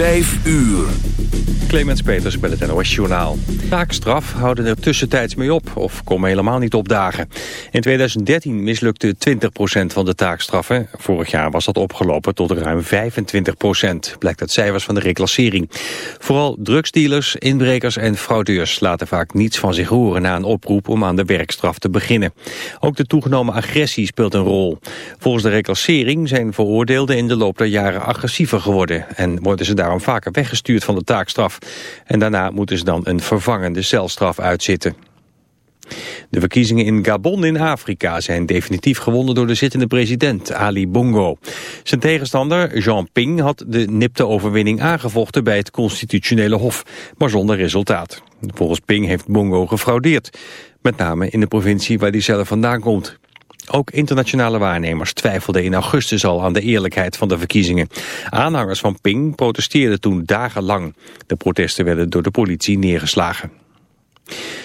Vijf uur. Clemens Peters bij het NOS Journaal. Taakstraf houden er tussentijds mee op of komen helemaal niet opdagen. In 2013 mislukte 20% van de taakstraffen. Vorig jaar was dat opgelopen tot ruim 25%, blijkt uit cijfers van de reclassering. Vooral drugsdealers, inbrekers en fraudeurs laten vaak niets van zich horen na een oproep om aan de werkstraf te beginnen. Ook de toegenomen agressie speelt een rol. Volgens de reclassering zijn veroordeelden in de loop der jaren agressiever geworden en worden ze daarom vaker weggestuurd van de taakstraf. En daarna moeten ze dan een vervangende celstraf uitzitten. De verkiezingen in Gabon in Afrika zijn definitief gewonnen door de zittende president Ali Bongo. Zijn tegenstander Jean Ping had de nipte overwinning aangevochten bij het constitutionele hof, maar zonder resultaat. Volgens Ping heeft Bongo gefraudeerd, met name in de provincie waar hij zelf vandaan komt. Ook internationale waarnemers twijfelden in augustus al aan de eerlijkheid van de verkiezingen. Aanhangers van Ping protesteerden toen dagenlang. De protesten werden door de politie neergeslagen.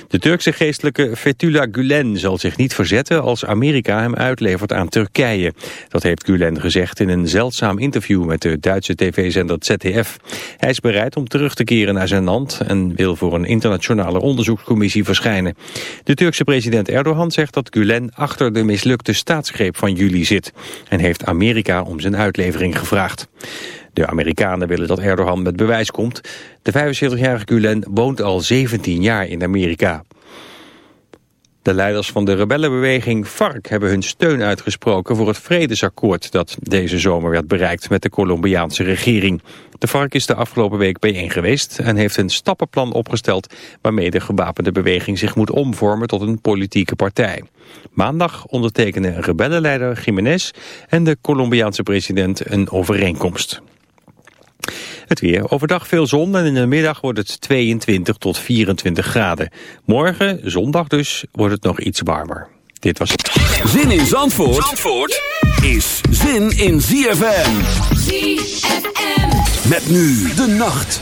De Turkse geestelijke Fethullah Gulen zal zich niet verzetten als Amerika hem uitlevert aan Turkije. Dat heeft Gulen gezegd in een zeldzaam interview met de Duitse tv-zender ZDF. Hij is bereid om terug te keren naar zijn land en wil voor een internationale onderzoekscommissie verschijnen. De Turkse president Erdogan zegt dat Gulen achter de mislukte staatsgreep van juli zit en heeft Amerika om zijn uitlevering gevraagd. De Amerikanen willen dat Erdogan met bewijs komt. De 75-jarige Gulen woont al 17 jaar in Amerika. De leiders van de rebellenbeweging FARC hebben hun steun uitgesproken voor het vredesakkoord dat deze zomer werd bereikt met de Colombiaanse regering. De FARC is de afgelopen week bijeen geweest en heeft een stappenplan opgesteld waarmee de gewapende beweging zich moet omvormen tot een politieke partij. Maandag ondertekenen rebellenleider Jiménez en de Colombiaanse president een overeenkomst. Het weer. Overdag veel zon en in de middag wordt het 22 tot 24 graden. Morgen, zondag dus, wordt het nog iets warmer. Dit was het. Zin in Zandvoort, Zandvoort is zin in ZFM. ZFM. Met nu de nacht.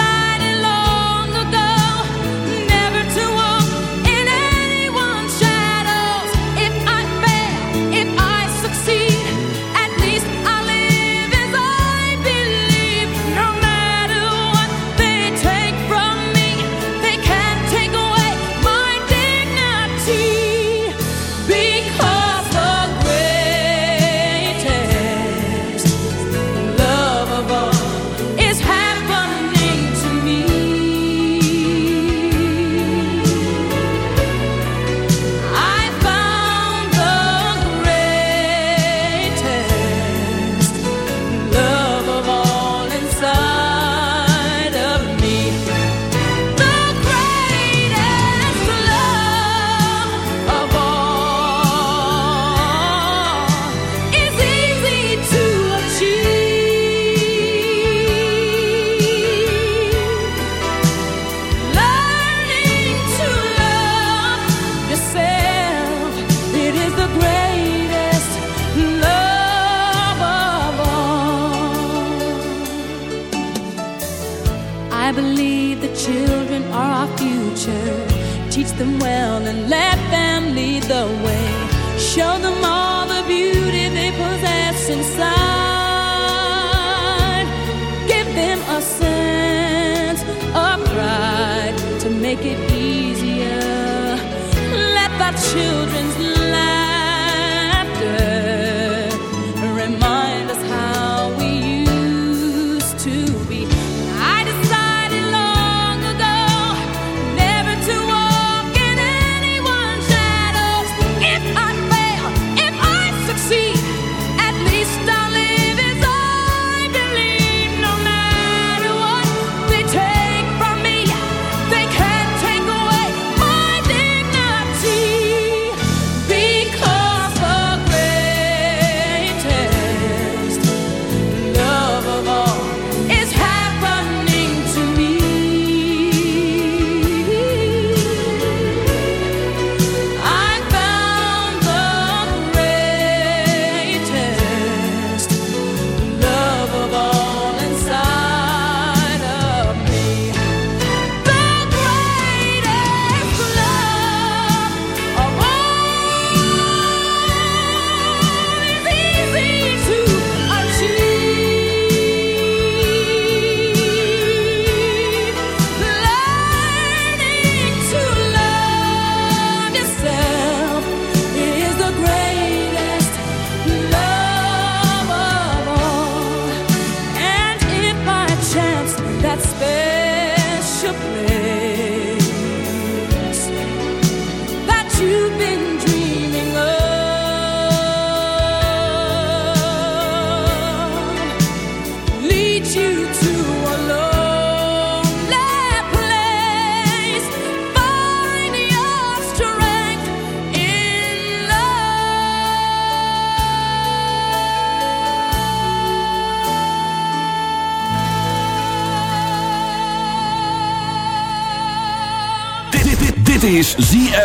make it easier. Let the children's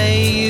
say you've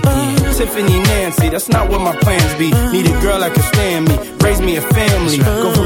Fancy. Tiffany Nancy, that's not what my plans be. Need a girl that can stand me, raise me a family. Go from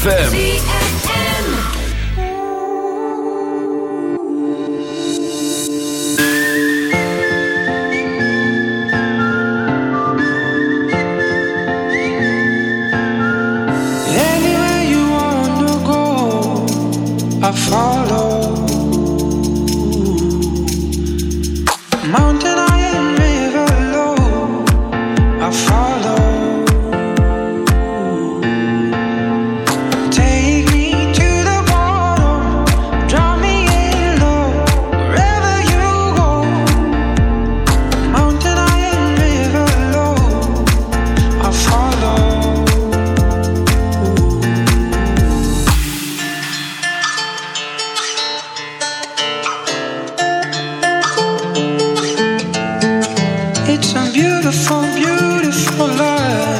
ZFM. beautiful, beautiful life.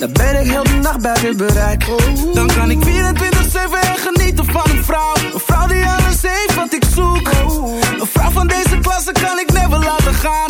Dan ben ik heel de nacht bij buiten bereik. Dan kan ik 24-7 genieten van een vrouw. Een vrouw die alles heeft wat ik zoek. Een vrouw van deze klasse kan ik never laten gaan.